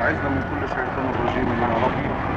أعزنا من كل شيطان رجيم يا ربي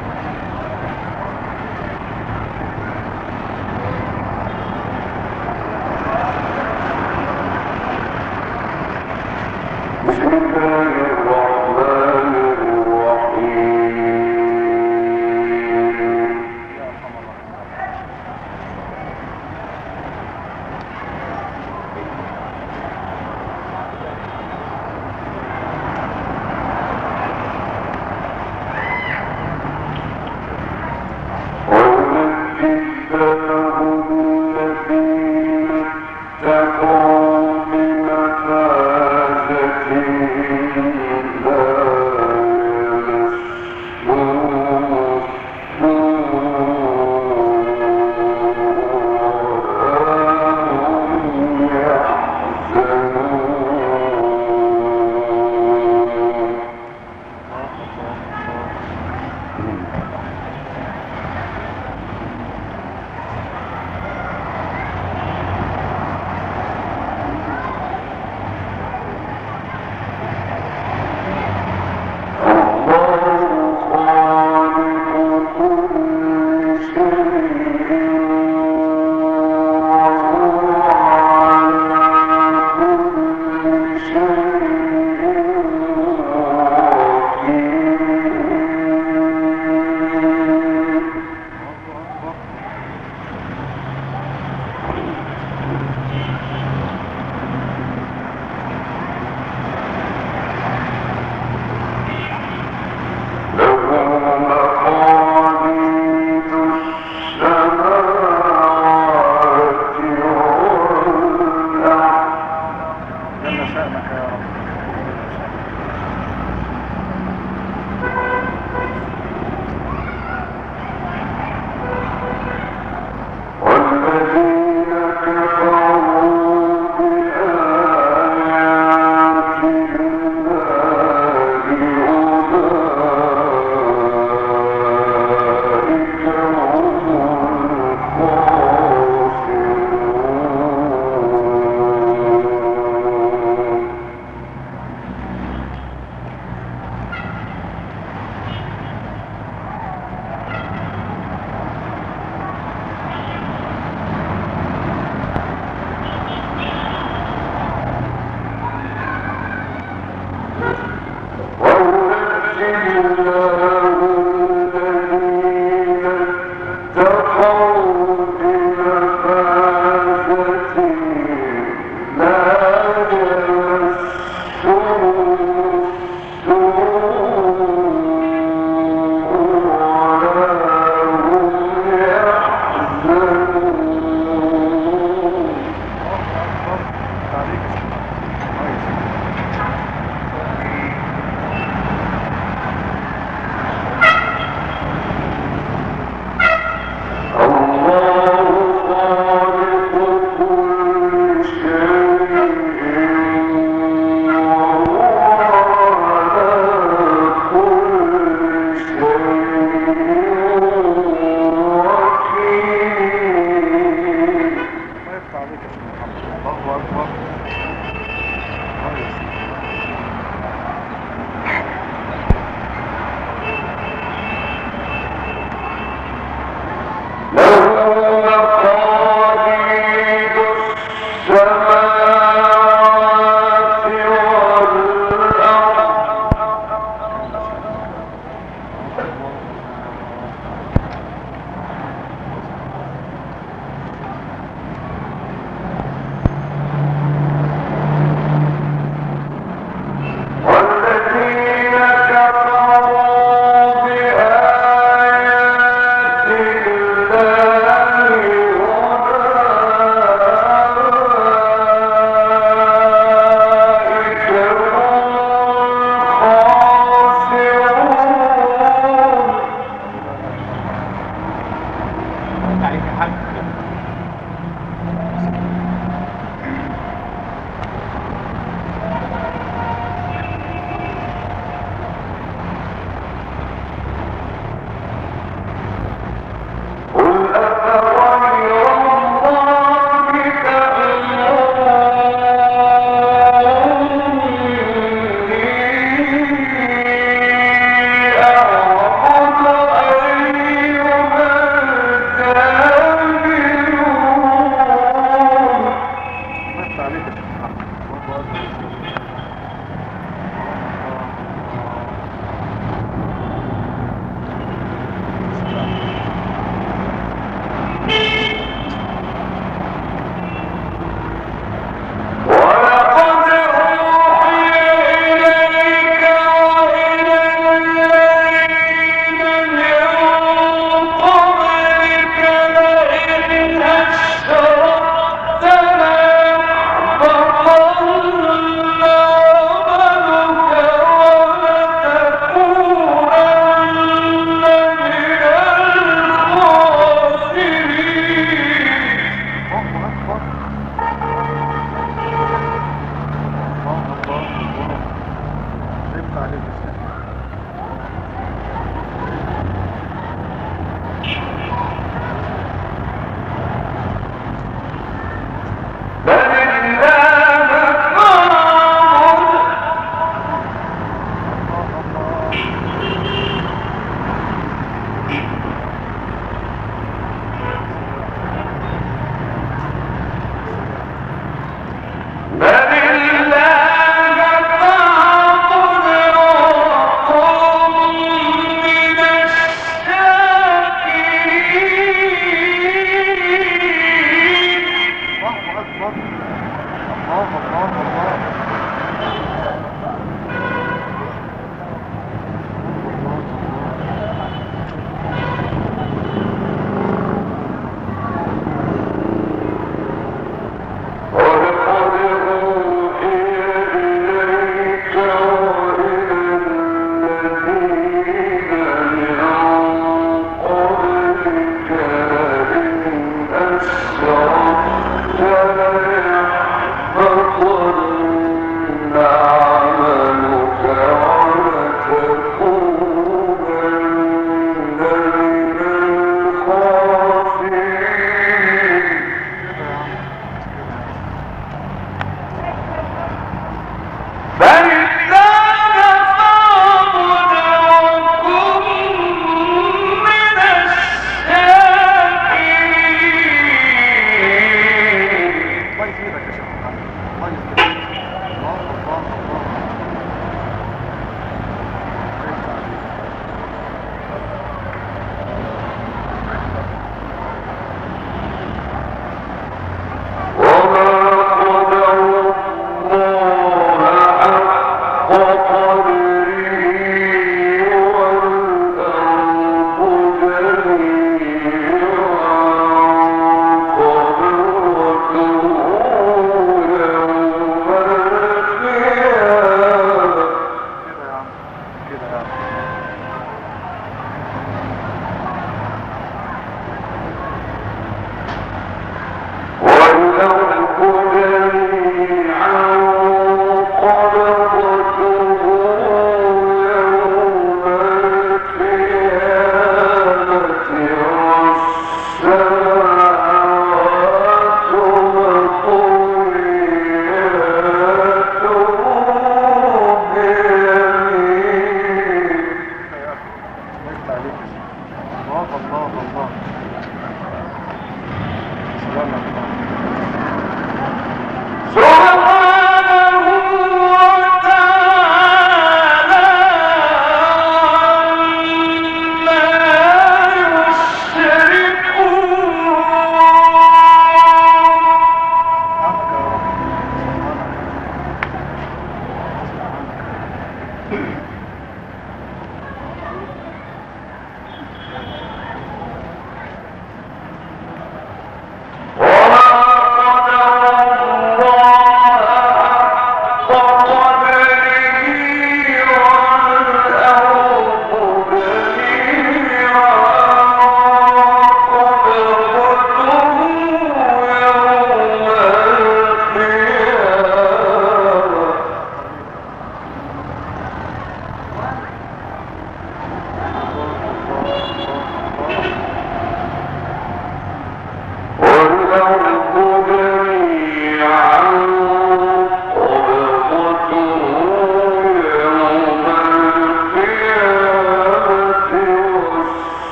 ہوں